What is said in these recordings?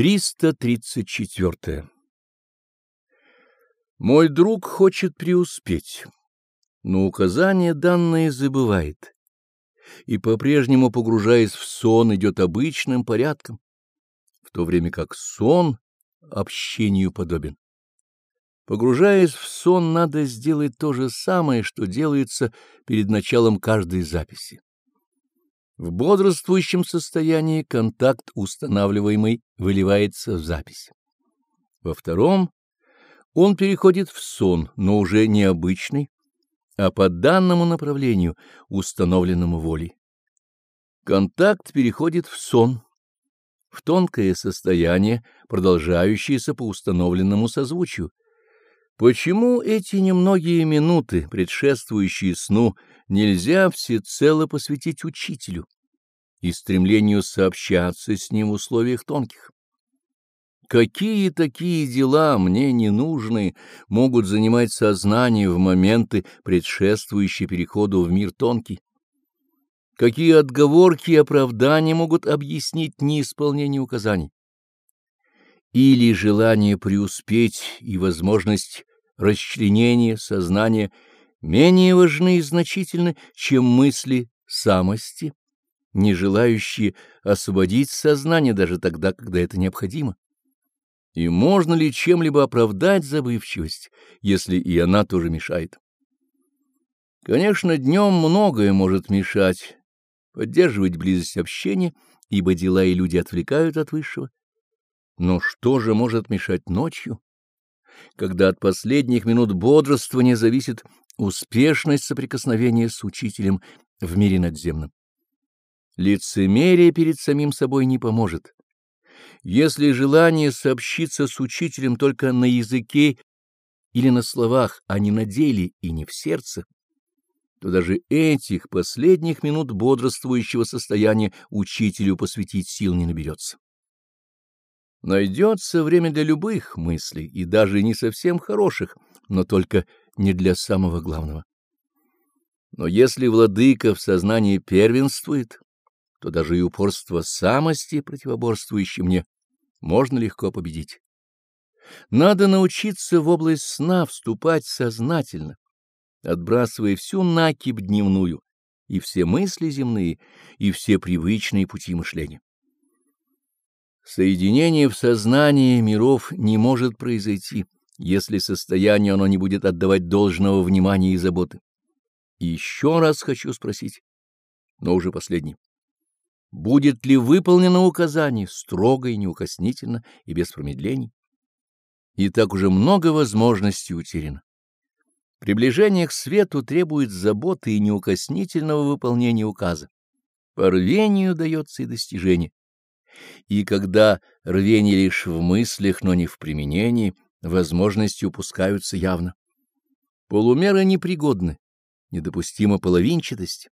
334. Мой друг хочет преуспеть, но указания данные забывает и по-прежнему, погружаясь в сон, идет обычным порядком, в то время как сон общению подобен. Погружаясь в сон, надо сделать то же самое, что делается перед началом каждой записи. В бодрствующем состоянии контакт, устанавливаемый, выливается в запись. Во втором он переходит в сон, но уже не обычный, а по данному направлению, установленному волей. Контакт переходит в сон, в тонкое состояние, продолжающееся по установленному созвучию. Почему эти немногие минуты, предшествующие сну, нельзя всецело посвятить учителю и стремлению сообщаться с ним в условиях тонких? Какие такие дела мне не нужны могут занимать сознание в моменты, предшествующие переходу в мир тонкий? Какие отговорки и оправдания могут объяснить неисполнение указаний? Или желание преуспеть и возможность расчленения сознания менее важны и значительны, чем мысли самости, не желающие освободить сознание даже тогда, когда это необходимо. И можно ли чем-либо оправдать забывчивость, если и она тоже мешает? Конечно, днем многое может мешать, поддерживать близость общения, ибо дела и люди отвлекают от высшего. Но что же может мешать ночью? когда от последних минут бодрствования зависит успешность соприкосновения с учителем в мире надземном. Лицемерие перед самим собой не поможет. Если желание сообщиться с учителем только на языке или на словах, а не на деле и не в сердце, то даже этих последних минут бодрствующего состояния учителю посвятить сил не наберется. Найдется время для любых мыслей, и даже не совсем хороших, но только не для самого главного. Но если владыка в сознании первенствует, то даже и упорство самости, противоборствующей мне, можно легко победить. Надо научиться в область сна вступать сознательно, отбрасывая всю накипь дневную, и все мысли земные, и все привычные пути мышления. Соединение в сознании миров не может произойти, если состоянию оно не будет отдавать должного внимания и заботы. Еще раз хочу спросить, но уже последний. Будет ли выполнено указание строго и неукоснительно и без промедлений? И так уже много возможностей утеряно. Приближение к свету требует заботы и неукоснительного выполнения указа. По рвению дается и достижение и когда рвение лишь в мыслях, но не в применении, возможности упускаются явно. Полумеры непригодны, недопустима половинчатость.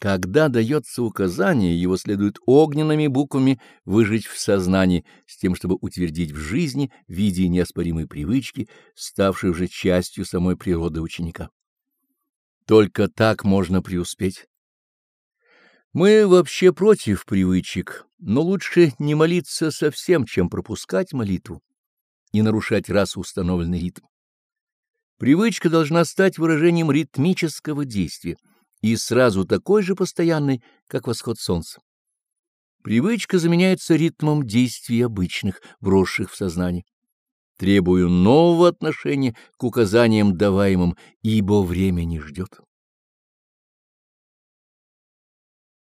Когда дается указание, его следует огненными буквами выжечь в сознании, с тем, чтобы утвердить в жизни в виде неоспоримой привычки, ставшей уже частью самой природы ученика. Только так можно преуспеть. Мы вообще против привычек, но лучше не молиться совсем, чем пропускать молитву и нарушать раз установленный ритм. Привычка должна стать выражением ритмического действия и сразу такой же постоянной, как восход солнца. Привычка заменяется ритмом действий обычных, вросших в сознание. Требую нового отношения к указаниям даваемым, ибо время не ждет.